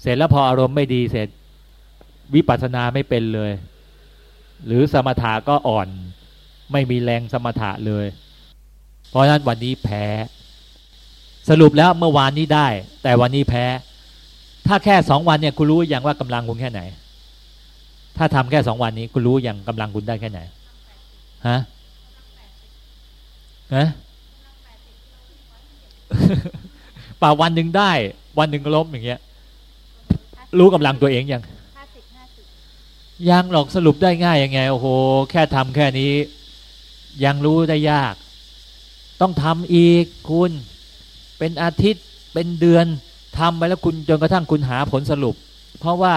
เสร็จแล้วพออารมณ์ไม่ดีเสร็จวิปัสสนาไม่เป็นเลย หรือสมถะก็อ่อน ไม่มีแรงสมถะเลย เพราะฉะนั้นวันนี้แพ้ สรุปแล้วเมื่อวานนี้ได้ แต่วันนี้แพ้ ถ้าแค่สองวันเนี่ยคุณรู้อย่างว่ากำลังคุณแค่ไหน ถ้าทำแค่สองวันนี้คุณรู้อย่างกำลังคุณได้แค่ไหนฮะฮะป่าวันหนึ่งได้ วันหนึ่งล้มอย่างเงี้ย รู้กำลังตัวเองยังยังหรอกสรุปได้ง่ายยังไงโอ้โหแค่ทำแค่นี้ ยังรู้ได้ยาก ต้องทำอีกคุณ เป็นอาทิตย์เป็นเดือนทำไปแล้วคุณจนกระทั่งคุณหาผลสรุป เพราะว่า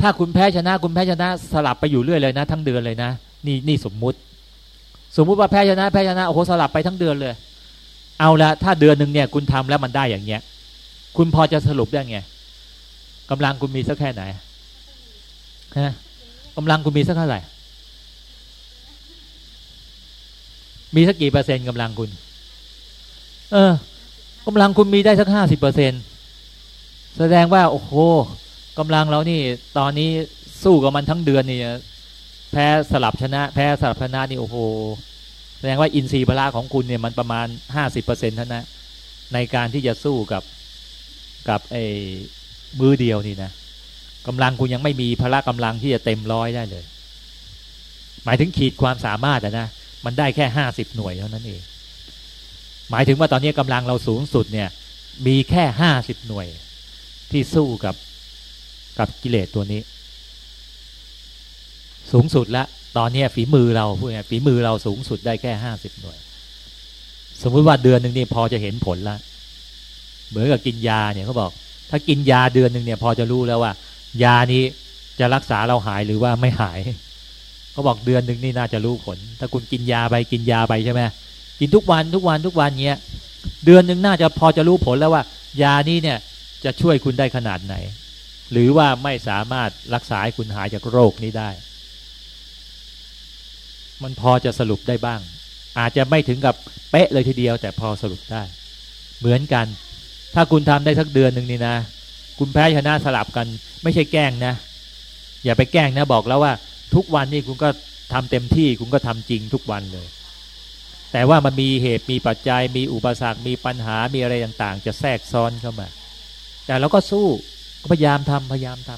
ถ้าคุณแพ้ชนะ คุณแพ้ชนะสลับไปอยู่เรื่อยเลยนะ ทั้งเดือนเลยนะนี่นี่สมมุติ สมมุติว่าแพ้ชนะแพ้ชนะโอ้โหสลับไปทั้งเดือนเลย เอาละถ้าเดือนหนึ่งเนี่ย คุณทำแล้วมันได้อย่างเงี้ย คุณพอจะสรุปได้ไง กำลังคุณมีสักแค่ไหนฮะกำลังคุณมีสักเท่าไหร่ มีสักกี่เปอร์เซ็นต์กำลังคุณ เออกำลังคุณมีได้สักห้าสิบเปอร์เซ็นแสดงว่า โอ้โหกำลังเรานี่ ตอนนี้สู้กับมันทั้งเดือนนี่แพ้สลับชนะ แพ้สลับชนะนี่โอ้โห แสดงว่าอินทรีย์พละของคุณเนี่ยมันประมาณห้าสิบเปอร์เซ็นต์เท่านั้นในการที่จะสู้กับกับไอ มือเดียวนี่นะกำลังคุณยังไม่มีพละกำลังที่จะเต็มร้อยได้เลย หมายถึงขีดความสามารถนะมันได้แค่ห้าสิบหน่วยเท่านั้นเอง หมายถึงว่าตอนนี้กำลังเราสูงสุดเนี่ย มีแค่ห้าสิบหน่วย ที่สู้กับกับกิเลสตัวนี้ สูงสุดล้วตอนนี้ฝีมือเราพูดง่ายฝีมือเราสูงสุดได้แค่ห้าสิบหน่วย สมมุติว่าเดือนหนึ่งนี่พอจะเห็นผลละเหมือนกับกินยาเนี่ยเขาบอก ถ้ากินยาเดือนหนึ่งเนี่ยพอจะรู้แล้วว่า ยานี้จะรักษาเราหายหรือว่าไม่หายเขาบอกเดือนหนึ่งนี่น่าจะรู้ผล ถ้าคุณกินยาไปกินยาไปใช่ไหมกินทุกวันทุกวันทุกวันเนี้ยเดือนหนึ่งน่าจะพอจะรู้ผลแล้วว่า ยานี้เนี่ยจะช่วยคุณได้ขนาดไหน หรือว่าไม่สามารถรักษาให้คุณหายจากโรคนี้ได้ มันพอจะสรุปได้บ้าง อาจจะไม่ถึงกับเป๊ะเลยทีเดียว แต่พอสรุปได้ เหมือนกัน ถ้าคุณทำได้สักเดือนหนึ่งนี่นะ คุณแพ้ชนะสลับกัน ไม่ใช่แกล้งนะ อย่าไปแกล้งนะบอกแล้วว่า ทุกวันนี่คุณก็ทำเต็มที่คุณก็ทำจริงทุกวันเลย แต่ว่ามันมีเหตุมีปัจจัย มีอุปสรรค มีปัญหา มีอะไรต่างๆ จะแทรกซ้อนเข้ามา แต่เราก็สู้พยายามทำพยายามท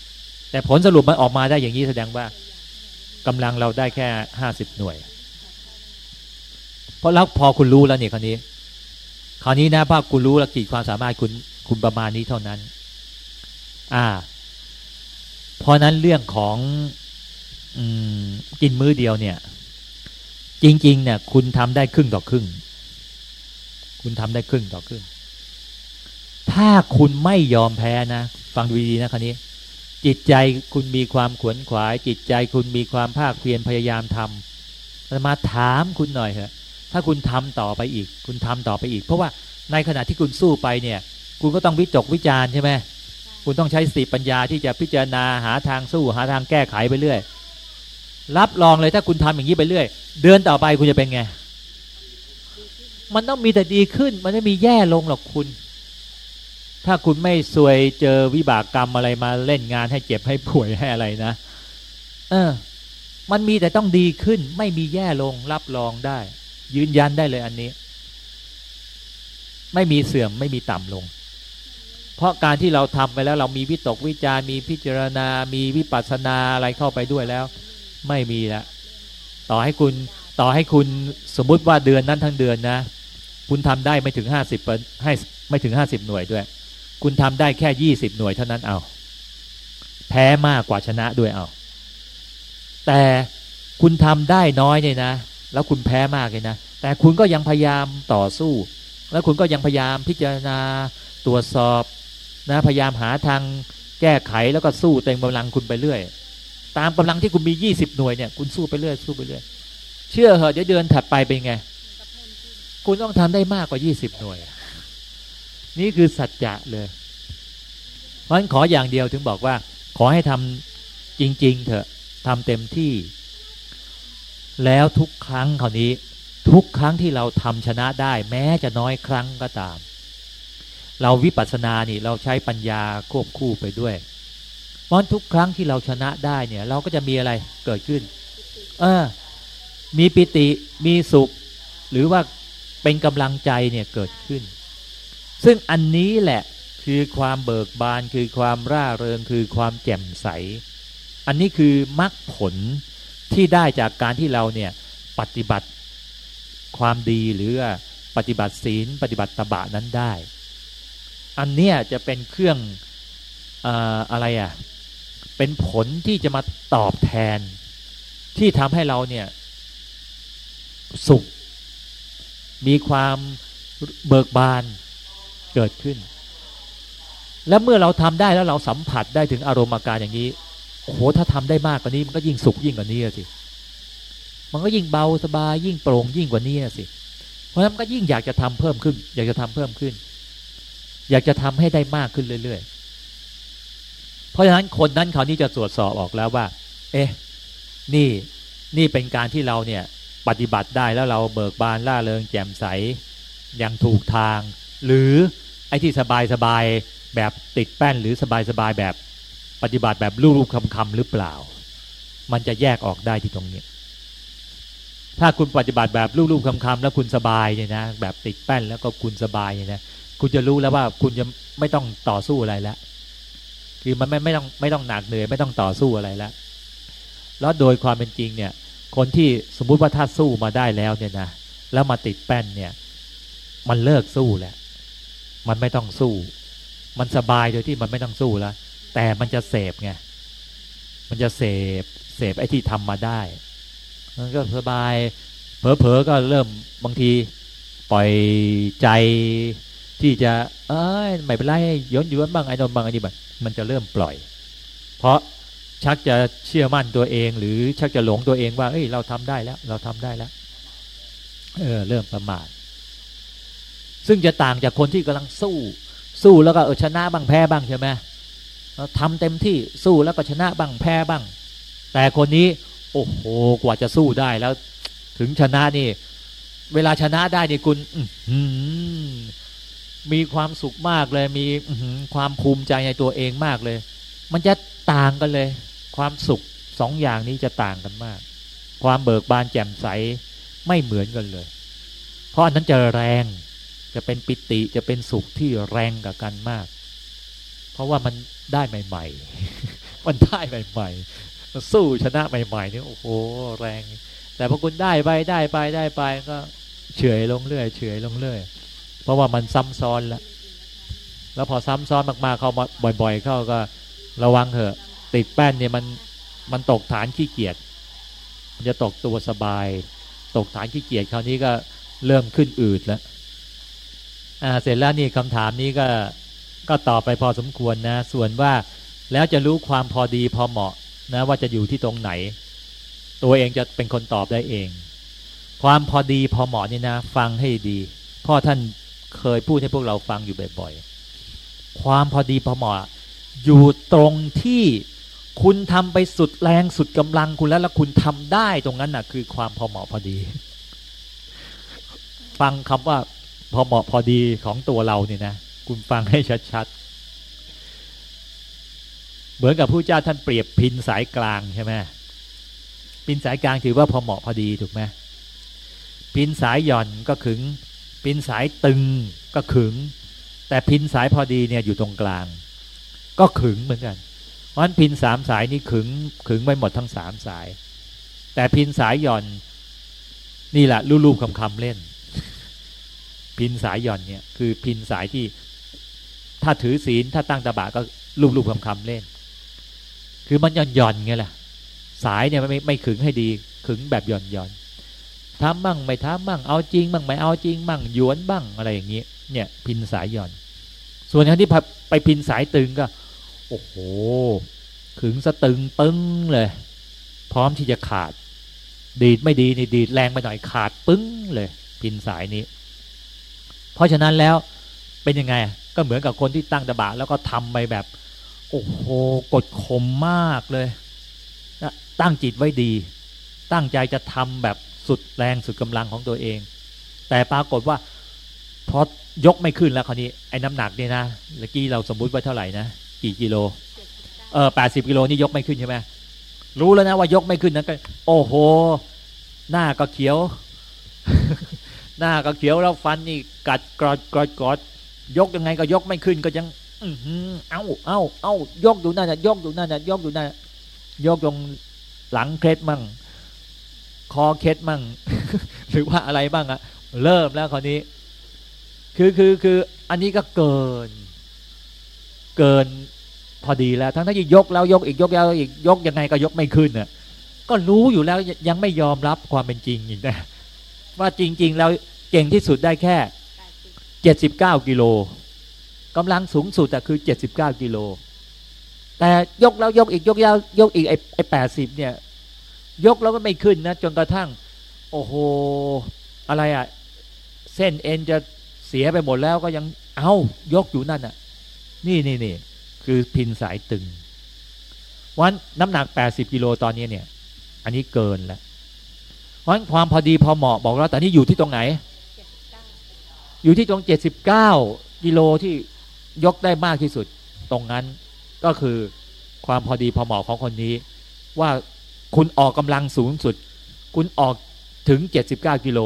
ำแต่ผลสรุปมันออกมาได้อย่างนี้แสดงว่ากำลังเราได้แค่ห้าสิบหน่วย เพราะแล้วพอคุณรู้แล้วเนี่ยคราวนี้ ราวนี้นะภาพคุณรู้ล้วกี่ความสามารถคุณคุณประมาณนี้เท่านั้น อ่า เพราะนั้นเรื่องของกินมื้อเดียวเนี่ย จริง ๆ เนี่ย คุณทำได้ครึ่งต่อครึ่ง คุณทำได้ครึ่งต่อครึ่ง ถ้าคุณไม่ยอมแพ้นะฟังดูดีนะคันนี้ จิตใจคุณมีความขวนขวาย จิตใจคุณมีความภาคเพียรพยายามทำมาถามคุณหน่อยเถอะ ถ้าคุณทำต่อไปอีก คุณทำต่อไปอีก เพราะว่าในขณะที่คุณสู้ไปเนี่ย คุณก็ต้องวิจกวิจารใช่ไหมคุณต้องใช้สติปัญญาที่จะพิจารณาหาทางสู้หาทางแก้ไขไปเรื่อย รับรองเลยถ้าคุณทำอย่างนี้ไปเรื่อย เดือนต่อไปคุณจะเป็นไง มันต้องมีแต่ดีขึ้น มันไม่มีแย่ลงหรอกคุณ ถ้าคุณไม่สวยเจอวิบากกรรมอะไรมาเล่นงานให้เจ็บให้ป่วยให้อะไรนะ เออ มันมีแต่ต้องดีขึ้น ไม่มีแย่ลง รับรองได้ ยืนยันได้เลยอันนี้ ไม่มีเสื่อมไม่มีต่ำลง เพราะการที่เราทำไปแล้วเรามีวิตกวิจารมีพิจารณา มีวิปัสสนาอะไรเข้าไปด้วยแล้ว ไม่มีละต่อให้คุณต่อให้คุณสมมุติว่าเดือนนั้นทั้งเดือนนะ คุณทำได้ไม่ถึงห้าสิบให้ไม่ถึงห้าสิบหน่วยด้วย คุณทำได้แค่ยี่สิบหน่วยเท่านั้นเอาแพ้มากกว่าชนะด้วยเอาแต่คุณทำได้น้อยเนี่ยนะ แล้วคุณแพ้มากเลยนะ แต่คุณก็ยังพยายามต่อสู้ แล้วคุณก็ยังพยายามพิจารณาตรวจสอบนะพยายามหาทางแก้ไขแล้วก็สู้เต็มกำลังคุณไปเรื่อย ตามกำลังที่คุณมียี่สิบหน่วยเนี่ยคุณสู้ไปเรื่อยสู้ไปเรื่อยเชื่อเหอะเดี๋ยวเดือนถัดไปเป็นไง คุณต้องทำได้มากกว่ายี่สิบหน่วย นี่คือสัจจะเลยเพราะฉะนั้นขออย่างเดียวถึงบอกว่า ขอให้ทำจริง ๆ เถอะทำเต็มที่ แล้วทุกครั้งคราวนี้ ทุกครั้งที่เราทำชนะได้ แม้จะน้อยครั้งก็ตาม เราวิปัสสนานี่เราใช้ปัญญาควบคู่ไปด้วยเพราะทุกครั้งที่เราชนะได้เนี่ย เราก็จะมีอะไรเกิดขึ้น เออ มีปิติมีสุข หรือว่าเป็นกำลังใจเนี่ยเกิดขึ้น ซึ่งอันนี้แหละคือความเบิกบานคือความร่าเริงคือความแจ่มใส อันนี้คือมรรคผลที่ได้จากการที่เราเนี่ยปฏิบัติ ความดีหรือปฏิบัติศีลปฏิบัติตบะนั้นได้ อันเนี้ยจะเป็นเครื่องอะไรอะ่ะเป็นผลที่จะมาตอบแทน ที่ทำให้เราเนี่ย สุข มีความเบิกบานเกิดขึ้น และเมื่อเราทำได้แล้วเราสัมผัสได้ถึงอารมณ์อาการอย่างนี้โอ้โหถ้าทำได้มากกว่านี้มันก็ยิ่งสุขยิ่งกว่านี้สิ มันก็ยิ่งเบาสบายยิ่งโปร่งยิ่งกว่านี้สิ เพราะนั้นก็ยิ่งอยากจะทำเพิ่มขึ้น อยากจะทำเพิ่มขึ้น อยากจะทำให้ได้มากขึ้นเรื่อยๆ เพราะฉะนั้นคนนั้นเขานี่จะตรวจสอบออกแล้วว่า เอ๊ะ นี่นี่เป็นการที่เราเนี่ยปฏิบัติได้แล้วเราเบิกบานล่าเริงแจ่มใสอย่างถูกทาง หรือไอ้ที่สบายสบายแบบติดแป้นหรือสบายสบายแบบปฏิบัติแบบรูปๆคำๆหรือเปล่า มันจะแยกออกได้ที่ตรงนี้ ถ้าคุณปฏิบัติแบบรูปๆคำๆแล้วคุณสบายเนี่ยนะแบบติดแป้นแล้วก็คุณสบายเนี่ยนะคุณจะรู้แล้วว่าคุณจะไม่ต้องต่อสู้อะไรแล้วคือมันไม่ไม่ต้องไม่ต้องหนักเหนื่อยไม่ต้องต่อสู้อะไรแล้วแล้วโดยความเป็นจริงเนี่ย คนที่สมมุติว่าถ้าสู้มาได้แล้วเนี่ยนะแล้วมาติดแป้นเนี่ย มันเลิกสู้แหละมันไม่ต้องสู้ มันสบายโดยที่มันไม่ต้องสู้แล้วแต่มันจะเสพไงมันจะเสพเสพไอ้ที่ทำมาได้ มันก็สบาย เผลอๆก็เริ่มบางทีปล่อยใจที่จะ เอ้ยไม่เป็นไรย้อนย้อนบ้างไอ้นนบ้างไอ้นี่บ้างมันจะเริ่มปล่อย เพราะชักจะเชื่อมั่นตัวเอง หรือชักจะหลงตัวเองว่า เอ้ยเราทำได้แล้ว เราทำได้แล้ว เออ เริ่มประมาทซึ่งจะต่างจากคนที่กำลังสู้ สู้แล้วก็เออชนะบ้างแพ้บ้างใช่ไหมทำเต็มที่สู้แล้วก็ชนะบ้างแพ้บ้าง แต่คนนี้ โอ้โหกว่าจะสู้ได้แล้ว ถึงชนะนี่ เวลาชนะได้นี่คุณมีความสุขมากเลย มีความภูมิใจในตัวเองมากเลย มันจะต่างกันเลย ความสุขสองอย่างนี้จะต่างกันมาก ความเบิกบานแจ่มใสไม่เหมือนกันเลย เพราะอันนั้นจะแรงจะเป็นปิติจะเป็นสุขที่แรงกับกันมาก เพราะว่ามันได้ใหม่ ๆ มันได้ใหม่ สู้ชนะใหม่ๆนี่โอ้โหแรง แต่พอคุณได้ไปได้ไปได้ไปก็เฉยลงเรื่อยเฉยลงเรื่อยเพราะว่ามันซ้ำซ้อนแล้วแล้วพอซ้ำซ้อนมากๆเข้ามาบ่อย ๆ เข้าก็ระวังเถอะ ติดแป้นเนี่ยมันมันตกฐานขี้เกียจมันจะตกตัวสบาย ตกฐานขี้เกียจคราวนี้ก็เริ่มขึ้นอืดแล้วอ่าเสร็จแล้วนี่คำถามนี้ก็ก็ตอบไปพอสมควรนะ ส่วนว่าแล้วจะรู้ความพอดีพอเหมาะ นะว่าจะอยู่ที่ตรงไหน ตัวเองจะเป็นคนตอบได้เอง ความพอดีพอเหมาะนี่นะ ฟังให้ดี พ่อท่านเคยพูดให้พวกเราฟังอยู่บ่อยๆ ความพอดีพอเหมาะ อยู่ตรงที่คุณทำไปสุดแรงสุดกำลังคุณแล้วแล้วคุณทำได้ตรงนั้นนะ่ะ คือความพอเหมาะพอดี ฟังคำว่าพอเหมาะพอดีของตัวเราเนี่ยนะ คุณฟังให้ชัดๆ เหมือนกับผู้เจ้าท่านเปรียบพินสายกลางใช่ไหมพินสายกลางถือว่าพอเหมาะพอดีถูกไหมพินสายหย่อนก็ขึง พินสายตึงก็ขึง แต่พินสายพอดีเนี่ยอยู่ตรงกลาง ก็ขึงเหมือนกัน เพราะฉะนั้นพินสามสายนี่ขึงขึงไว้หมดทั้งสามสาย แต่พินสายหย่อนนี่แหละรูปๆคำคำเล่น พินสายหย่อนเนี่ยคือพินสายที่ถ้าถือศีลถ้าตั้งตาบะก็รูปๆคำคำเล่น คือมันหย่อนหย่อนไงล่ะ สายเนี่ยไม่ไม่ขึงให้ดีขึงแบบหย่อนหย่อนทำบ้างไม่ทำบ้างเอาจริงบ้างไม่เอาจริงบ้างหยวนบ้างอะไรอย่างเงี้ยเนี่ย พินสายหย่อน ส่วนอย่างที่ไปพินสายตึงก็ โอ้โหขึงสะตึงปึ้งเลย พร้อมที่จะขาด ดีดไม่ดีนี่ดีดแรงไปหน่อยขาดปึ้งเลย พินสายนี้ เพราะฉะนั้นแล้วเป็นยังไงก็เหมือนกับคนที่ตั้งตะบะแล้วก็ทำไปแบบ โอ้โหกดข่มมากเลยนะตั้งจิตไว้ดี ตั้งใจจะทำแบบสุดแรงสุดกำลังของตัวเอง แต่ปรากฏว่าพอยกไม่ขึ้นแล้วคราวนี้ไอ้น้ำหนักเนี่ยนะเมื่อกี้เราสมมุติว่าเท่าไหร่นะกี่กิโลเออแปดสิบกิโลนี่ยกไม่ขึ้นใช่ไหมรู้แล้วนะว่ายกไม่ขึ้นนะก็ โอ้โห หน้าก็เขียว หน้าก็เขียวแล้วฟันนี่กัดกรอดกรอดกรอดยกยังไงก็ยกไม่ขึ้นก็ยัง เอ้าเอ้าเอ้ายกอยู่นั่นน่ะยกอยู่นั่นน่ะยกอยู่นั่นยกตรงหลังเคล็ดมั่ง คอเคล็ดมั่ง หรือว่าอะไรบ้างอะเริ่มแล้วคราวนี้ คือคือคืออันนี้ก็เกิน เกินพอดีแล้วทั้งที่ยกแล้วยกอีกยกแล้วอีกยกยังไงก็ยกไม่ขึ้นน่ะ ก็รู้อยู่แล้วยังไม่ยอมรับความเป็นจริงอีกนะว่าจริง ๆ แล้วเก่งที่สุดได้แค่เจ็ดสิบเก้ากิโล กำลังสูงสุดอะคือเจ็ดสิบเก้ากิโลแต่ยกแล้วยกอีกยกแล้วยกอีกไอ้ไอ้แปดสิบเนี่ย ยกแล้วก็ไม่ขึ้นนะ จนกระทั่ง โอ้โห อะไรอะเส้นเอ็นจะเสียไปหมดแล้วก็ยังเอายกอยู่นั่นอะนี่นี่นี่คือพินสายตึง วันน้ำหนักแปดสิบกิโลตอนนี้เนี่ย อันนี้เกินแล้วเพราะความพอดีพอเหมาะบอกแล้วแต่นี่อยู่ที่ตรงไหน อยู่ที่ตรงเจ็ดสิบเก้ากิโลที่ ยกได้มากที่สุดตรงนั้นก็คือความพอดีพอเหมาะของคนนี้ ว่าคุณออกกำลังสูงสุด คุณออกถึง 79 กิโล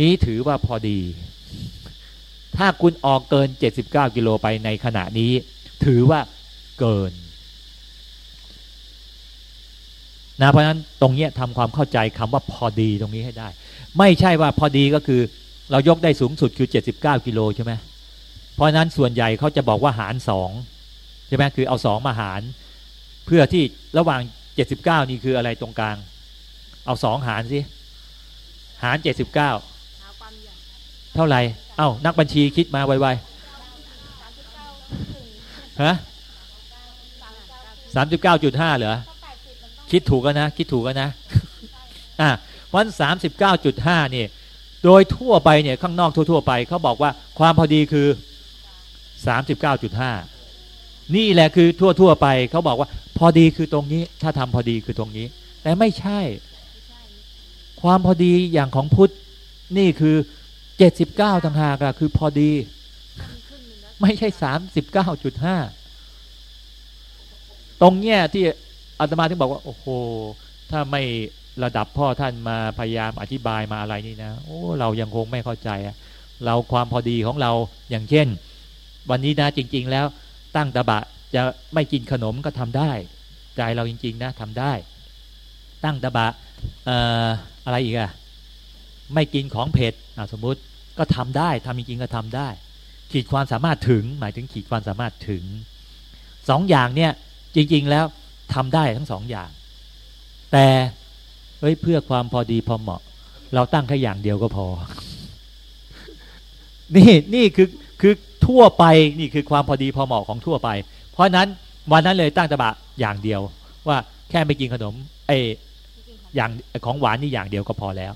นี้ถือว่าพอดี ถ้าคุณออกเกิน 79 กิโลไปในขณะนี้ ถือว่าเกินนะเพราะฉะนั้นตรงนี้ทำความเข้าใจคำว่าพอดีตรงนี้ให้ได้ ไม่ใช่ว่าพอดีก็คือ เรายกได้สูงสุดคือ 79 กิโลใช่ไหม เพราะนั้นส่วนใหญ่เขาจะบอกว่าหารสองใช่ไหมคือเอาสองมาหาร เพื่อที่ระหว่างเจ็ดสิบเก้านี่คืออะไรตรงกลาง เอาสองหารสิหารเจ็ดสิบเก้าเท่าไหร่เอ้านักบัญชีคิดมาไวๆฮะสามสิบเก้าจุดห้าเหรอคิดถูกกันนะ คิดถูกกันนะอะวันสามสิบเก้าจุดห้านี่โดยทั่วไปเนี่ยข้างนอกทั่ว ๆ ไปเขาบอกว่าความพอดีคือ สามสิบเก้าจุดห้านี่แหละคือทั่วทั่วไปเขาบอกว่า พอดีคือตรงนี้ ถ้าทำพอดีคือตรงนี้ แต่ไม่ใช่ ความพอดีอย่างของพุทธนี่คือเจ็ดสิบเก้าต่างหากอะคือพอดี ไม่ใช่สามสิบเก้าจุดห้าตรงเนี้ยที่อาตมาถึงบอกว่า โอ้โห ถ้าไม่ระดับพ่อท่านมาพยายามอธิบายมาอะไรนี่นะ โอ้ เรายังคงไม่เข้าใจอะเราความพอดีของเราอย่างเช่น วันนี้นะจริง ๆ แล้วตั้งตะบะจะไม่กินขนมก็ทำได้ใจเราจริง ๆ นะทำได้ ตั้งตะบะเอ่ออะไรอีกอะไม่กินของเผ็ดสมมุติก็ทำได้ทำจริงๆก็ทำได้ ขีดความสามารถถึง หมายถึงขีดความสามารถถึงสองอย่างเนี่ยจริง ๆ แล้วทำได้ทั้งสองอย่าง แต่เฮ้ยเพื่อความพอดีพอเหมาะ เราตั้งแค่อย่างเดียวก็พอ นี่นี่คือคือ ทั่วไปนี่คือความพอดีพอเหมาะของทั่วไป เพราะนั้นวันนั้นเลยตั้งตะบะอย่างเดียว ว่าแค่ไม่กินขนมไออย่างของหวานนี่อย่างเดียวก็พอแล้ว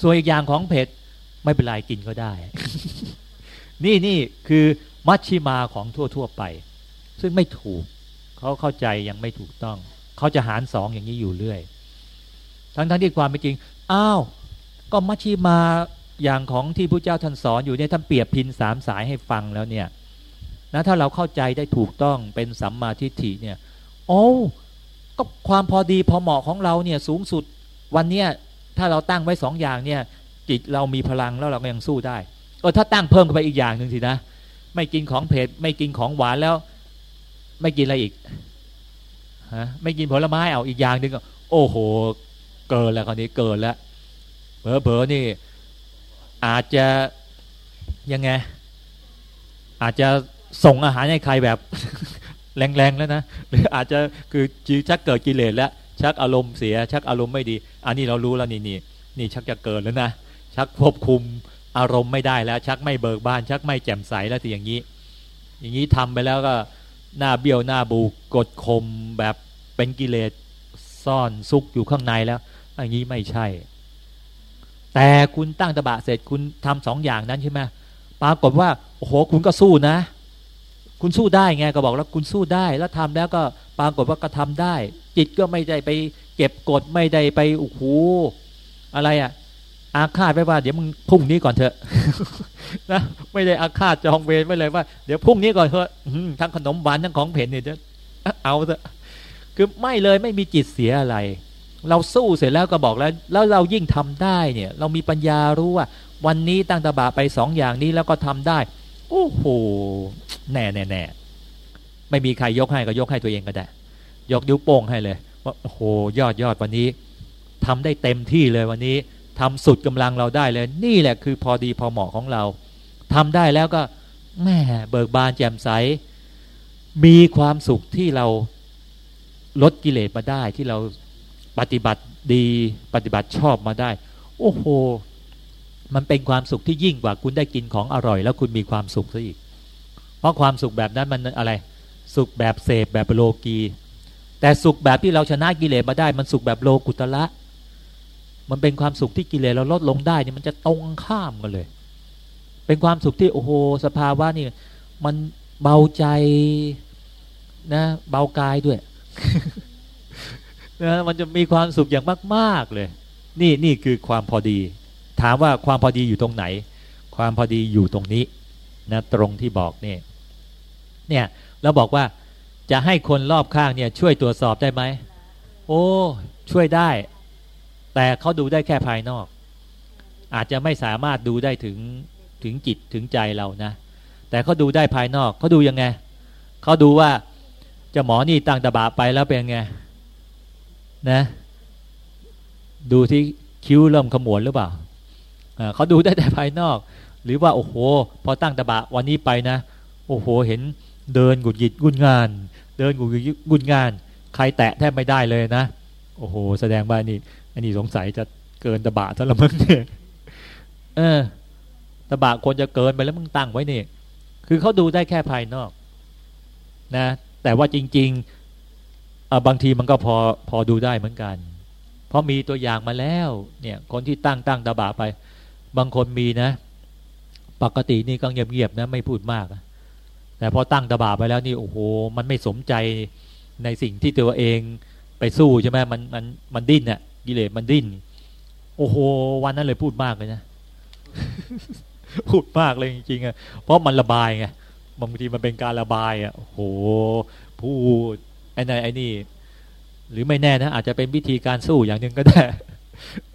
ส่วนอีกอย่างของเผ็ดไม่เป็นไรกินก็ได้ นี่นี่คือมัชชิมาของทั่วทั่วไป ซึ่งไม่ถูกเขาเข้าใจยังไม่ถูกต้อง เขาจะหารสองอย่างนี้อยู่เรื่อย ทั้งทั้งที่ความเป็นจริง อ้าว ก็มัชชิมา อย่างของที่พระเจ้าท่านสอนอยู่เนี่ยท่านเปรียบพินสามสายให้ฟังแล้วเนี่ยนะถ้าเราเข้าใจได้ถูกต้องเป็นสัมมาทิฏฐิเนี่ยโอ้ก็ความพอดีพอเหมาะของเราเนี่ยสูงสุดวันเนี้ยถ้าเราตั้งไว้สองอย่างเนี่ยจิตเรามีพลังแล้วเราก็ยังสู้ได้เออถ้าตั้งเพิ่มขึ้นไปอีกอย่างหนึ่งสินะไม่กินของเผ็ดไม่กินของหวานแล้ว ไม่กินอะไรอีกฮะไม่กินผลไม้เอาอีกอย่างหนึ่งโอ้โห เกินแล้วคราวนี้เกินแล้วเผลอๆนี่ อาจจะยังไง อาจจะส่งอาหารให้ใครแบบ แรงๆแล้วนะหรืออาจจะคือจีชักเกิดกิเลสแล้วชักอารมณ์เสีย ชักอารมณ์ไม่ดี อันนี้เรารู้แล้วนี่นี่นี่ชักจะเกิดแล้วนะชักควบคุมอารมณ์ไม่ได้แล้ว ชักไม่เบิกบาน ชักไม่แจ่มใสแล้วทีอย่างนี้ อย่างนี้ทำไปแล้วก็หน้าเบี้ยวหน้าบูกดข่มแบบเป็นกิเลสซ่อนซุกอยู่ข้างในแล้วอย่างนี้ไม่ใช่ แต่คุณตั้งตบะเสร็จคุณทำสองอย่างนั้นใช่ไหมปรากฏว่าโอ้โหคุณก็สู้นะ คุณสู้ได้ไงก็บอกแล้วคุณสู้ได้ แล้วทำแล้วก็ปรากฏว่าก็ทำได้ จิตก็ไม่ได้ไปเก็บกดไม่ได้ไปโอ้โหอะไรอะ่ะอาฆาตไว้ว่าเดี๋ยวมึงพรุ่งนี้ก่อนเถอะนะไม่ได้อาฆาตจองเวรไว้เลยว่าเดี๋ยวพรุ่งนี้ก่อนเถอะทั้งขนมหวานทั้งของเผ็ดเนี่ยจะเอาเถอะคือไม่เลยไม่มีจิตเสียอะไร เราสู้เสร็จแล้วก็บอกแล้ว แล้วเรายิ่งทำได้เนี่ย เรามีปัญญารู้ว่า วันนี้ตั้งตาบาไปสองอย่างนี้แล้วก็ทำได้ โอ้โหแน่แน่แน่ไม่มีใครยกให้ก็ยกให้ตัวเองก็ได้ ยกนิ้วโป้งให้เลย ว่าโอ้โหยอดยอดวันนี้ทำได้เต็มที่เลยวันนี้ทำสุดกำลังเราได้เลย นี่แหละคือพอดีพอเหมาะของเราทำได้แล้วก็แม่เบิกบานแจ่มใส มีความสุขที่เราลดกิเลสมาได้ที่เรา ปฏิบัติดีปฏิบัติชอบมาได้ โอ้โห มันเป็นความสุขที่ยิ่งกว่าคุณได้กินของอร่อย แล้วคุณมีความสุขซะอีก เพราะความสุขแบบนั้นมันอะไร สุขแบบเสพแบบโลกี แต่สุขแบบที่เราชนะกิเลสมาได้ มันสุขแบบโลกุตละ มันเป็นความสุขที่กิเลสเราลดลงได้นี่มันจะตรงข้ามกันเลย เป็นความสุขที่โอ้โห สภาวะนี่มันเบาใจนะ เบากายด้วย นะมันจะมีความสุขอย่างมาก ๆ เลย นี่นี่คือความพอดี ถามว่าความพอดีอยู่ตรงไหน ความพอดีอยู่ตรงนี้นะตรงที่บอกเนี่ยเนี่ยแล้วบอกว่าจะให้คนรอบข้างเนี่ยช่วยตรวจสอบได้ไหมโอ้ช่วยได้ แต่เขาดูได้แค่ภายนอก อาจจะไม่สามารถดูได้ถึงถึงจิตถึงใจเรานะ แต่เขาดูได้ภายนอกเขาดูยังไงเขาดูว่าจะหมอนี่ตั้งตาบาไปแล้วเป็นไง นะ ดูที่คิ้วเริ่มขมวดหรือเปล่าเขาดูได้แต่ภายนอก หรือว่าโอ้โห พอตั้งตาบะวันนี้ไปนะ โอ้โห เห็นเดินกุดหยิดกุนงาน เดินกุดหยิดกุนงาน ใครแตะแทบไม่ได้เลยนะ โอ้โห แสดงว่านี่อันนี้สงสัยจะเกินตะบะซะละมึงเนี่ยเออตะบะควรจะเกินไปแล้วมึงตั้งไว้นี่ คือเขาดูได้แค่ภายนอก นะ แต่ว่าจริง ๆ บางทีมันก็พอพอดูได้เหมือนกัน เพราะมีตัวอย่างมาแล้ว เนี่ย คนที่ตั้งตั้งตะบะไป บางคนมีนะ ปกตินี่ก็เงียบๆนะไม่พูดมากแต่พอตั้งตะบะไปแล้วนี่โอ้โห มันไม่สมใจในสิ่งที่ตัวเองไปสู้ใช่ไหมมันมันมันดิ้นอะกิเลสมันดิ้น โอ้โห วันนั้นเลยพูดมากเลยนะ พูดมากเลยจริงๆอะเพราะมันระบายไงบางทีมันเป็นการระบายอะโอ้โหพูด ไอ้นี่ไอ้นี่ หรือไม่แน่นะ อาจจะเป็นวิธีการสู้อย่างหนึ่งก็ได้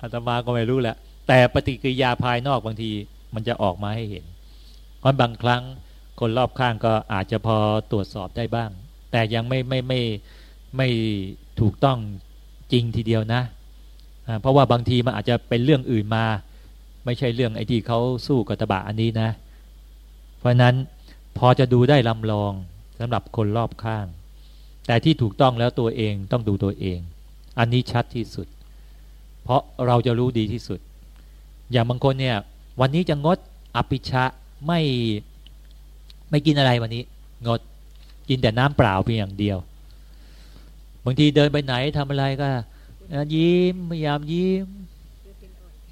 อาตมาก็ไม่รู้แหละแต่ปฏิกิริยาภายนอกบางทีมันจะออกมาให้เห็นเพราะบางครั้งคนรอบข้างก็อาจจะพอตรวจสอบได้บ้าง แต่ยังไม่ไม่ไม่ไม่ถูกต้องจริงทีเดียวนะเพราะว่าบางทีมันอาจจะเป็นเรื่องอื่นมา ไม่ใช่เรื่องไอ้ที่เขาสู้กับตบะอันนี้นะ เพราะนั้นพอจะดูได้ลำลองสำหรับคนรอบข้าง แต่ที่ถูกต้องแล้วตัวเองต้องดูตัวเอง อันนี้ชัดที่สุด เพราะเราจะรู้ดีที่สุด อย่างบางคนเนี่ย วันนี้จะงดอภิชะไม่ไม่กินอะไรวันนี้ งดกินแต่น้ำเปล่าเพียงอย่างเดียว บางทีเดินไปไหนทำอะไรก็ยิ้มพยายามยิ้ม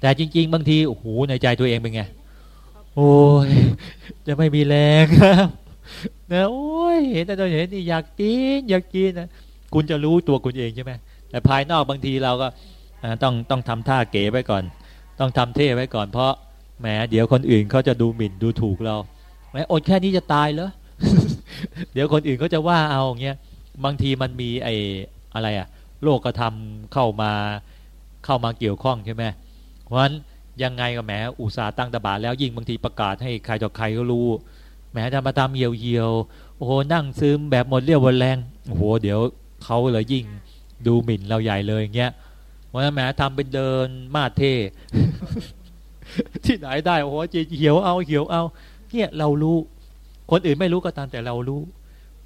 แต่จริง ๆ บางทีโอ้โหในใจตัวเองเป็นไง โอ้ยจะไม่มีแรง นะโอ้ยเห็นแต่ตัวเห็นนี่อยากกินอยากกินนะคุณจะรู้ตัวคุณเองใช่ไหมแต่ภายนอกบางทีเราก็ต้องต้องทำท่าเก๋ไว้ก่อน ต้องทำเท่ไว้ก่อนเพราะแหมเดี๋ยวคนอื่นเขาจะดูหมิ่นดูถูกเราแหมอดแค่นี้จะตายเหรอเดี๋ยวคนอื่นเขาจะว่าเอาอย่างเงี้ยบางทีมันมีไอ้อะไรอะโลกกระทำเข้ามาเข้ามาเกี่ยวข้องใช่ไหมเพราะฉะนั้นยังไงก็แหมอุตสาห์ตั้งตบาแล้วยิ่งบางทีประกาศให้ใครต่อใครก็รู้ มทำมาตามเยียวเยียวโอ้โหนั่งซึมแบบหมดเรี่ยวหมดแรงโอ้โหเดี๋ยวเขาเลยยิ่งดูหมิ่นเราใหญ่เลยอย่างเงี้ยเพราะฉะนั้นแหมทำเป็นเดินมาเท ที่ไหนได้โอ้โหจีเหี่ยวเอาเหี่ยวเอา เนี่ยเรารู้ คนอื่นไม่รู้ก็ตามแต่เรารู้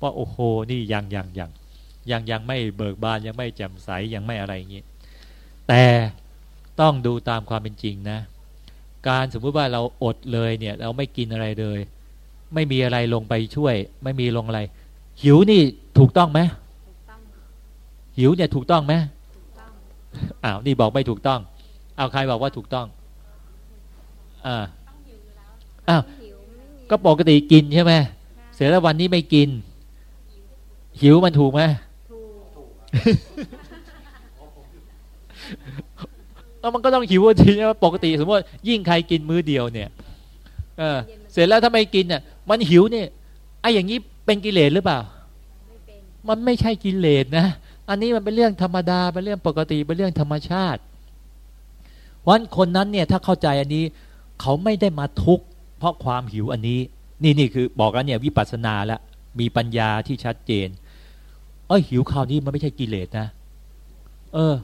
ว่าโอ้โหนี่ยังยังยังยังยังไม่เบิกบานยังไม่แจ่มใสยังไม่อะไรอย่างนี้แต่ต้องดูตามความเป็นจริงนะ การสมมุติว่าเราอดเลยเนี่ย เราไม่กินอะไรเลย ไม่มีอะไรลงไปช่วย ไม่มีลงอะไร หิวนี่ถูกต้องไหมหิวเนี่ยถูกต้องไหมอ้าวนี่บอกไม่ถูกต้อง เอาใครบอกว่าถูกต้องอ่าอ้าวก็ปกติกินใช่ไหมเสร็จแล้ววันนี้ไม่กิน หิวมันถูกไหมแล้วมันก็ต้องหิวทีนะปกติสมมติยิ่งใครกินมื้อเดียวเนี่ย เออ เสร็จแล้วถ้าไม่กินเนี่ยมันหิวเนี่ยไอ้อย่างนี้เป็นกิเลสหรือเปล่า มันไม่ใช่กิเลสนะ อันนี้มันเป็นเรื่องธรรมดาเป็นเรื่องปกติเป็นเรื่องธรรมชาติวันคนนั้นเนี่ยถ้าเข้าใจอันนี้เขาไม่ได้มาทุกข์เพราะความหิวอันนี้ นี่นี่คือบอกแล้วเนี่ยวิปัสสนาแล้วมีปัญญาที่ชัดเจน เอ้ยหิวคราวนี้มันไม่ใช่กิเลสนะ เออ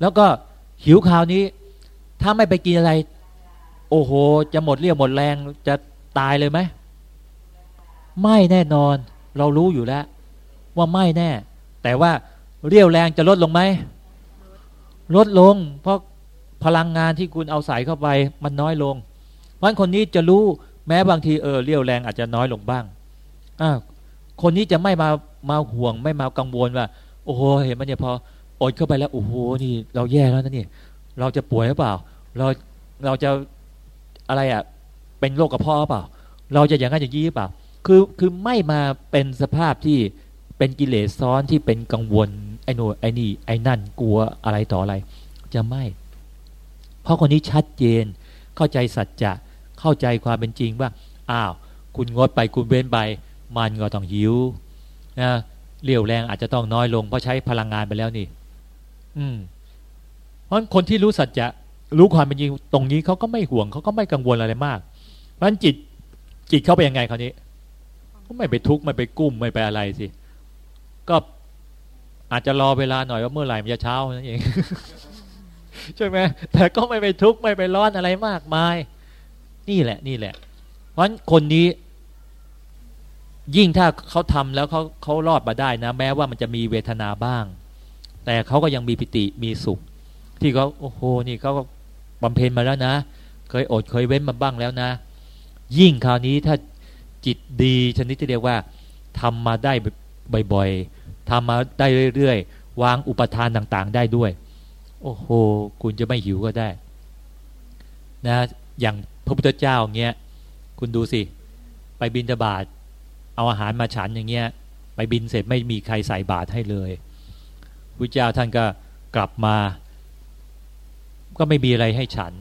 แล้วก็หิวคราวนี้ ถ้าไม่ไปกินอะไร โอ้โห จะหมดเรี่ยวหมดแรงจะตายเลยไหมไม่แน่นอน เรารู้อยู่แล้ว ว่าไม่แน่ แต่ว่าเรี่ยวแรงจะลดลงไหมลดลง เพราะพลังงานที่คุณเอาใส่เข้าไปมันน้อยลง เพราะคนนี้จะรู้แม้บางทีเออเรี่ยวแรงอาจจะน้อยลงบ้างอ่าคนนี้จะไม่มามาห่วงไม่มากังวลว่า โอ้โหเห็นมันเนี่ยพออดเข้าไปแล้วโอ้โหนี่ เราแย่แล้วนะนี่ เราจะป่วยหรือเปล่า เราเราจะ อะไรอะเป็นโรคกระเพาะหรือเปล่า เราจะอย่างนั้นอย่างนี้หรือเปล่าคือคือไม่มาเป็นสภาพที่เป็นกิเลสซ้อนที่เป็นกังวลไอ้โน่ไอ้นี่ไอ้นั่นกลัวอะไรต่ออะไร จะไม่ เพราะคนนี้ชัดเจน เข้าใจสัจจะเข้าใจความเป็นจริงว่าอ้าว คุณงดไปคุณเว้นไป มันก็ต้องหิวนะเรี่ยวแรงอาจจะต้องน้อยลงเพราะใช้พลังงานไปแล้วนี่ อืมเพราะคนที่รู้สัจจะ รู้ความเป็นจริงตรงนี้เขาก็ไม่ห่วงเขาก็ไม่กังวลอะไรมาก เพราะฉะนั้นจิตจิตเข้าไปยังไงคราวนี้ ก็ไม่ไปทุกข์ไม่ไปกุ้มไม่ไปอะไรสิ ก็อาจจะรอเวลาหน่อยว่าเมื่อไหร่มันจะเช้านั่นเองใช่ไหมแต่ก็ไม่ไปทุกข์ไม่ไปร้อนอะไรมากมาย นี่แหละ นี่แหละ เพราะฉะนั้นคนนี้ยิ่งถ้าเขาทำแล้วเขาเขารอดมาได้นะ แม้ว่ามันจะมีเวทนาบ้าง แต่เขาก็ยังมีปิติมีสุข ที่เขาโอ้โหนี่เขา บำเพ็ญมาแล้วนะ เคยอดเคยเว้นมาบ้างแล้วนะ ยิ่งคราวนี้ถ้าจิตดีชนิดที่เรียกว่าทำมาได้บ่อยๆทำมาได้เรื่อยๆ วางอุปทานต่างๆ ได้ด้วย โอ้โห คุณจะไม่หิวก็ได้ นะ อย่างพระพุทธเจ้าเงี้ย คุณดูสิ ไปบินทบาทเอาอาหารมาฉันอย่างเงี้ย ไปบินเสร็จไม่มีใครใส่บาตรให้เลยพระเจ้าท่านก็กลับมา ก็ไม่มีอะไรให้ฉัน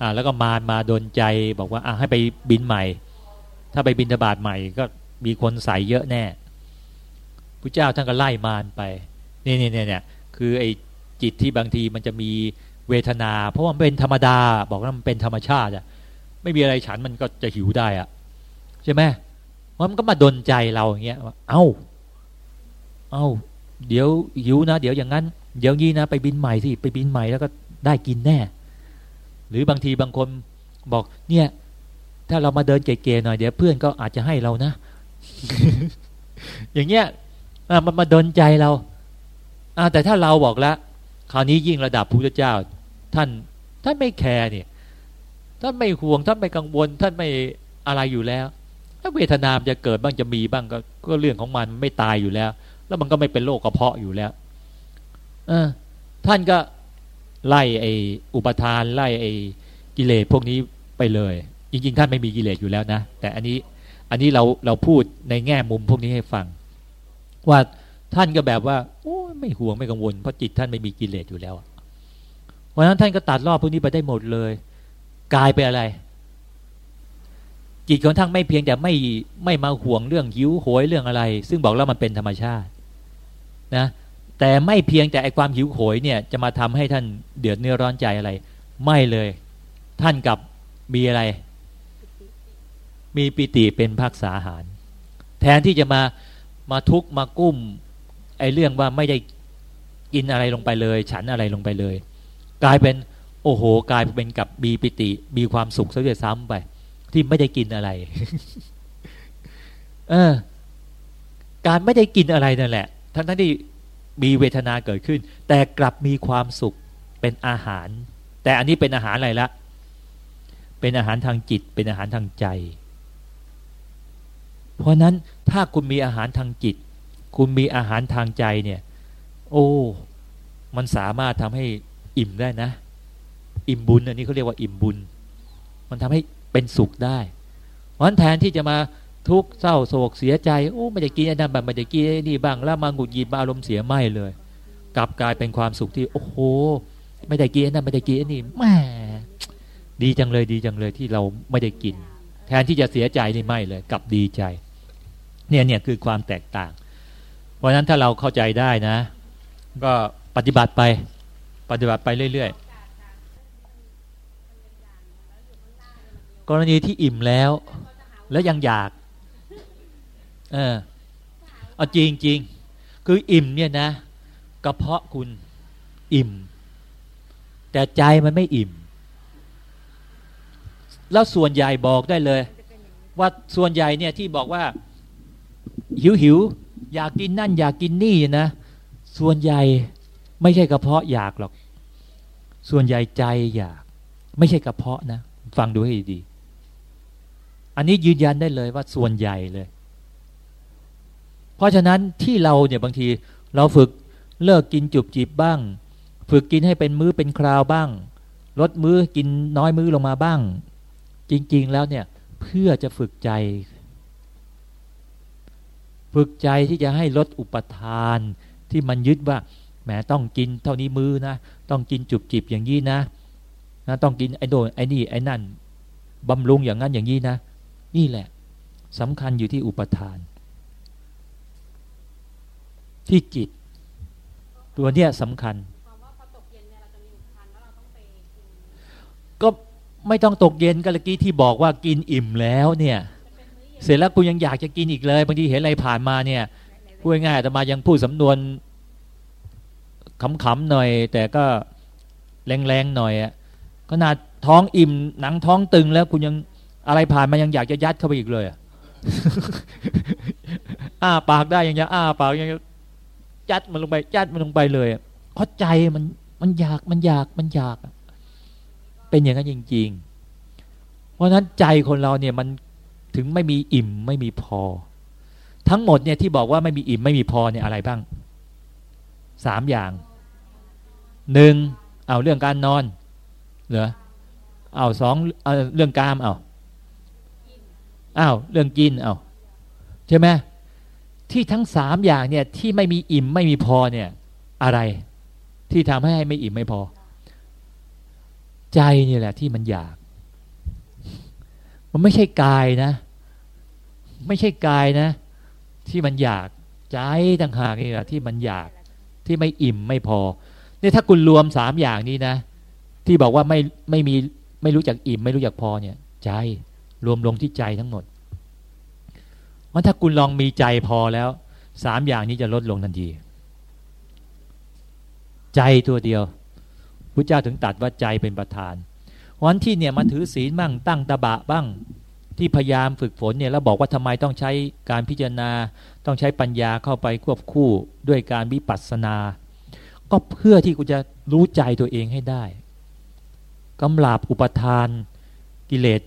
อ่า แล้วก็มามาโดนใจบอกว่า อ่าให้ไปบินใหม่ ถ้าไปบินทบาทใหม่ ก็มีคนใส่เยอะแน่พระเจ้าท่านก็ไล่มารไปนี่นี่เนี่ยเนี่ยคือไอ้จิตที่บางทีมันจะมีเวทนา เพราะว่ามันเป็นธรรมดา บอกว่ามันเป็นธรรมชาติอะไม่มีอะไรฉันมันก็จะหิวได้อะใช่ไหมมันก็มาดนใจเราอย่างเงี้ยว่าเอ้า เอ้า เดี๋ยวหิวนะ เดี๋ยวอย่างนั้น เดี๋ยวงี้นะ ไปบินใหม่สิ ไปบินใหม่แล้วก็ ได้กินแน่ หรือบางทีบางคนบอกเนี่ย ถ้าเรามาเดินเก๋ๆหน่อยเดี๋ยวเพื่อนก็อาจจะให้เรานะ อย่างเงี้ยมันมาดนใจเราแต่ถ้าเราบอกแล้วคราวนี้ยิ่งระดับพระเจ้า ท่านท่านไม่แคร์เนี่ยท่านไม่ห่วงท่านไม่กังวล ท่านไม่อะไรอยู่แล้วถ้าเวทนามจะเกิดบ้างจะมีบ้างก็ก็เรื่องของมันไม่ตายอยู่แล้ว แล้วมันก็ไม่เป็นโรคกระเพาะอยู่แล้ว เออ ท่านก็ ไล่ไอ้อุปทาน ไล่ไอ้กิเลสพวกนี้ไปเลย จริงๆ ท่านไม่มีกิเลสอยู่แล้วนะ แต่อันนี้อันนี้เราเราพูดในแง่มุมพวกนี้ให้ฟัง ว่าท่านก็แบบว่า โอ้ไม่ห่วงไม่กังวลเพราะจิตท่านไม่มีกิเลสอยู่แล้วเพราะนั้นท่านก็ตัดรอบพวกนี้ไปได้หมดเลยกลายไปอะไร จิตของท่านไม่เพียงแต่ไม่ไม่มาห่วงเรื่องหิวโหยเรื่องอะไร ซึ่งบอกแล้วมันเป็นธรรมชาติ นะ แต่ไม่เพียงแต่ไอความหิวโหยเนี่ยจะมาทำให้ท่านเดือดเนื้อร้อนใจอะไร ไม่เลย ท่านกับมีอะไร มีปิติเป็นภาคษาหาร แทนที่จะมามาทุกมากุ้มไอเรื่องว่าไม่ได้กินอะไรลงไปเลย ฉันอะไรลงไปเลย กลายเป็นโอ้โห กลายเป็นกับมีปิติ มีความสุขซะด้วยซ้ำไป ที่ไม่ได้กินอะไร เออ การไม่ได้กินอะไรนั่นแหละ ทั้งทั้งที่ มีเวทนาเกิดขึ้น แต่กลับมีความสุขเป็นอาหาร แต่อันนี้เป็นอาหารอะไรละ เป็นอาหารทางจิต เป็นอาหารทางใจ เพราะนั้นถ้าคุณมีอาหารทางจิต คุณมีอาหารทางใจเนี่ย โอ้ มันสามารถทำให้อิ่มได้นะ อิ่มบุญอันนี้เขาเรียกว่าอิ่มบุญ มันทำให้เป็นสุขได้วันแทนที่จะมา ทุกข์เศร้าโศกเสียใจโอ้ไม่ได้กินไอ้นั่นแบบไม่ได้กินไอ้นี่บ้างแล้วมาหงุดหงิดมาอารมณ์เสียไม่เลย กลับกลายเป็นความสุขที่ โอ้โห ไม่ได้กินนั่นไม่ได้กินนี่แหมดีจังเลยดีจังเลยที่เราไม่ได้กิน แทนที่จะเสียใจนี่ไม่เลยกลับดีใจ เนี่ยเนี่ยคือความแตกต่างเพราะนั้นถ้าเราเข้าใจได้นะ ก็ปฏิบัติไป ปฏิบัติไปเรื่อยๆกรณีที่อิ่มแล้ว แล้วยังอยาก เออเอาจริงจริงคืออิ่มเนี่ยนะกระเพาะคุณอิ่ม แต่ใจมันไม่อิ่ม แล้วส่วนใหญ่บอกได้เลย ว่าส่วนใหญ่เนี่ยที่บอกว่า หิวหิวอยากกินนั่น อยากกินนี่นะ ส่วนใหญ่ไม่ใช่กระเพาะอยากหรอก ส่วนใหญ่ใจอยาก ไม่ใช่กระเพาะนะ ฟังดูให้ดี อันนี้ยืนยันได้เลยว่าส่วนใหญ่เลย เพราะฉะนั้นที่เราเนี่ยบางทีเราฝึกเลิกกินจุบจิบบ้าง ฝึกกินให้เป็นมื้อเป็นคราวบ้าง ลดมื้อกินน้อยมื้อลงมาบ้าง จริง ๆ แล้วเนี่ยเพื่อจะฝึกใจ ฝึกใจที่จะให้ลดอุปทานที่มันยึดว่าแหมต้องกินเท่านี้มื้อนะต้องกินจุบจิบอย่างนี้นะนะต้องกินไอ้โดนไอ้นี่ไอ้นั่นบำรุงอย่างนั้นอย่างนี้นะ นี่แหละสำคัญอยู่ที่อุปทาน ที่จิตตัวเนี้ยสำคัญ ก็ไม่ต้องตกเย็นก็เมื่อกี้ที่บอกว่ากินอิ่มแล้วเนี่ย เสร็จแล้วคุณยังอยากจะกินอีกเลยบางทีเห็นอะไรผ่านมาเนี่ยพูดง่ายแต่มายังพูดสำนวนขำๆหน่อย แต่ก็แรงๆหน่อยอะขนาดท้องอิ่มหนังท้องตึงแล้วคุณยังอะไรผ่านมายังอยากจะยัดเข้าไปอีกเลยอะอ้าปากได้ยังจะอ้าปากยัง ยัดมันลงไปยัดมันลงไปเลยเพราะใจมันมันอยากมันอยากมันอยาก เป็นอย่างนั้นจริง ๆ เพราะฉะนั้นใจคนเราเนี่ยมันถึงไม่มีอิ่มไม่มีพอ ทั้งหมดเนี่ยที่บอกว่าไม่มีอิ่มไม่มีพอเนี่ยอะไรบ้างสามอย่างหนึ่งเอาเรื่องการนอนเหรอเอาสองเอาเรื่องกามเอาอ้าวเรื่องกินเอาใช่ไหม ที่ทั้งสามอย่างเนี่ยที่ไม่มีอิ่มไม่มีพอเนี่ยอะไรที่ทำให้ไม่อิ่มไม่พอ ใจนี่แหละที่มันอยาก มันไม่ใช่กายนะ ไม่ใช่กายนะ ที่มันอยากใจต่างหากนี่แหละที่มันอยากที่ไม่อิ่มไม่พอเนี่ยถ้าคุณรวมสามอย่างนี้นะ ที่บอกว่าไม่ไม่มีไม่รู้จักอิ่ม ไม่รู้จักพอเนี่ย ใจรวมลงที่ใจทั้งหมด ว่าถ้าคุณลองมีใจพอแล้วสามอย่างนี้จะลดลงทันที ใจตัวเดียวพระเจ้าถึงตัดว่าใจเป็นประธานวันที่เนี่ยมาถือศีลบ้างตั้งตะบะบ้างที่พยายามฝึกฝนเนี่ยแล้วบอกว่าทำไมต้องใช้การพิจารณาต้องใช้ปัญญาเข้าไปควบคู่ด้วยการวิปัสสนา ก็เพื่อที่กูจะรู้ใจตัวเองให้ได้กำลาบอุปทานกิเลส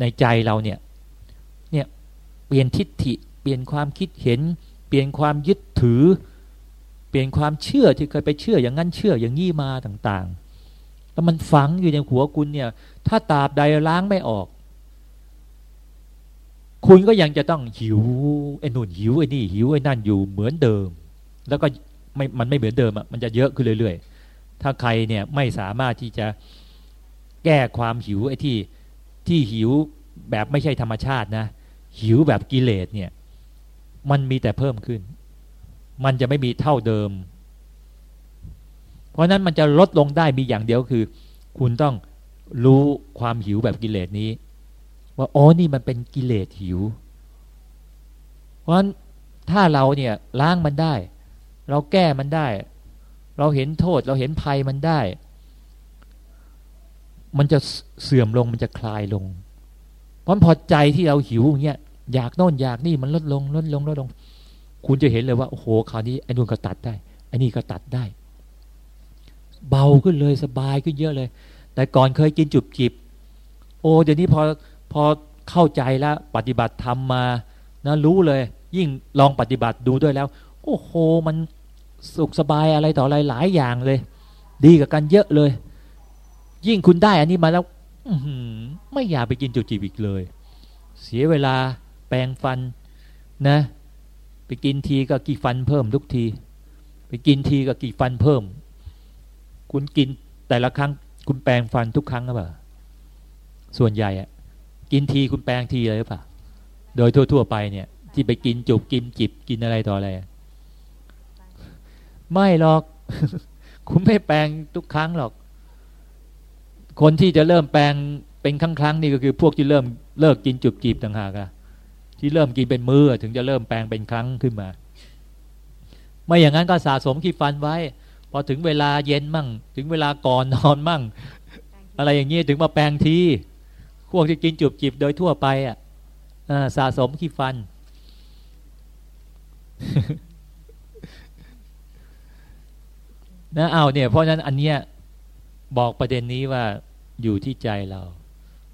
ในใจเราเนี่ย เปลี่ยนทิฏฐิ เปลี่ยนความคิดเห็น เปลี่ยนความยึดถือ เปลี่ยนความเชื่อที่เคยไปเชื่ออย่างนั้นเชื่ออย่างนี้มาต่างๆ แล้วมันฝังอยู่ในหัวคุณเนี่ย ถ้าตาบใดล้างไม่ออก คุณก็ยังจะต้องหิวไอ้นู่นหิวไอ้นี่หิวไอ้นั่นอยู่เหมือนเดิม แล้วก็ไม่มันไม่เหมือนเดิมอะมันจะเยอะขึ้นเรื่อย ๆ ถ้าใครเนี่ยไม่สามารถที่จะแก้ความหิวไอ้ที่ที่หิวแบบไม่ใช่ธรรมชาตินะ หิวแบบกิเลสเนี่ย มันมีแต่เพิ่มขึ้น มันจะไม่มีเท่าเดิม เพราะนั้นมันจะลดลงได้มีอย่างเดียวคือ คุณต้องรู้ความหิวแบบกิเลสนี้ ว่าอ๋อนี่มันเป็นกิเลสหิว เพราะฉะนั้นถ้าเราเนี่ยล้างมันได้ เราแก้มันได้ เราเห็นโทษ เราเห็นภัยมันได้ มันจะเสื่อมลงมันจะคลายลง เพราะพอใจที่เราหิวอย่างเงี้ยอยากโน่นอยากนี่มันลดลงลดลงลดลง คุณจะเห็นเลยว่าโอ้โหคราวนี้ไอ้นู่นก็ตัดได้ไอ้นี่ก็ตัดได้ เบาขึ้นเลยสบายขึ้นเยอะเลย แต่ก่อนเคยกินจุบจิบ โอ้เดี๋ยวนี้พอพอเข้าใจแล้วปฏิบัติทำมานะรู้เลย ยิ่งลองปฏิบัติดูด้วยแล้ว โอ้โหมันสุขสบายอะไรต่ออะไรหลายอย่างเลย ดีกับกันเยอะเลย ยิ่งคุณได้อันนี้มาแล้ว ไม่อยากไปกินจุจิบอีกเลย เสียเวลาแปรงฟันนะ ไปกินทีก็กี่ฟันเพิ่มทุกที ไปกินทีก็กี่ฟันเพิ่ม คุณกินแต่ละครั้ง คุณแปรงฟันทุกครั้งหรือเปล่าส่วนใหญ่อะกินทีคุณแปรงทีเลยหรือเปล่าโดยทั่ว ๆ ไปเนี่ย ที่ไปกินจุบกินจิบกินอะไรต่ออะไรไม่หรอก คุณไม่แปรงทุกครั้งหรอก คนที่จะเริ่มแปรงเป็นครั้งครั้งนี่ก็คือพวกที่เริ่มเลิกกินจุบจีบต่างหากอะที่เริ่มกินเป็นมือถึงจะเริ่มแปรงเป็นครั้งขึ้นมา ไม่อย่างนั้นก็สะสมขี้ฟันไว้ พอถึงเวลาเย็นมั่ง ถึงเวลาก่อนนอนมั่ง อะไรอย่างนี้ถึงมาแปรงทีพวกที่กินจุบจิบโดยทั่วไปอะสะสมขี้ฟัน นะเอาเนี่ยเพราะนั้นอันเนี้ยบอกประเด็นนี้ว่า อยู่ที่ใจเรา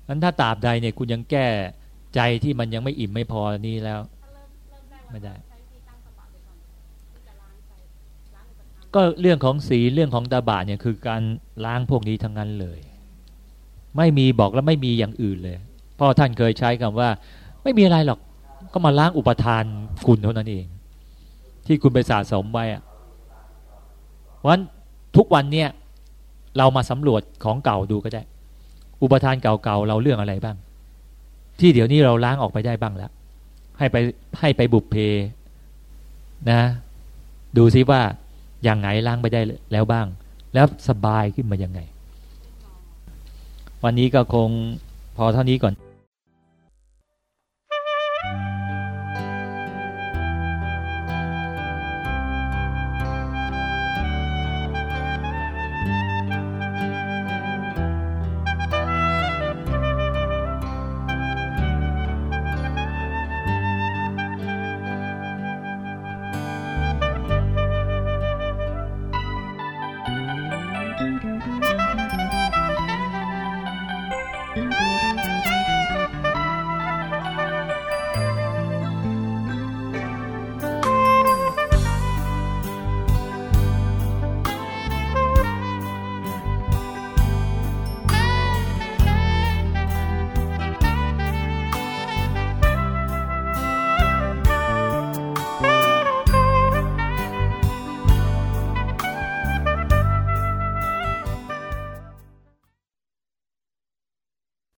นั้นถ้าตราบใดเนี่ยคุณยังแก้ใจที่มันยังไม่อิ่มไม่พอนี้แล้ว ไม่ได้ ก็เรื่องของสีเรื่องของตาบะเนี่ยคือการล้างพวกนี้ทั้งนั้นเลย ไม่มีบอกแล้วไม่มีอย่างอื่นเลยพ่อท่านเคยใช้คำว่า ไม่มีอะไรหรอก ก็มาล้างอุปทานคุณเท่านั้นเอง ที่คุณไปสะสมไว้อะวันทุกวันเนี่ยเรามาสำรวจของเก่าดูก็ได้ อุปทานเก่าๆเราเรื่องอะไรบ้าง ที่เดี๋ยวนี้เราล้างออกไปได้บ้างแล้วให้ไปให้ไปบุพเพนะ ดูซิว่าอย่างไงล้างไปได้แล้วบ้าง แล้วสบายขึ้นมายังไง วันนี้ก็คงพอเท่านี้ก่อน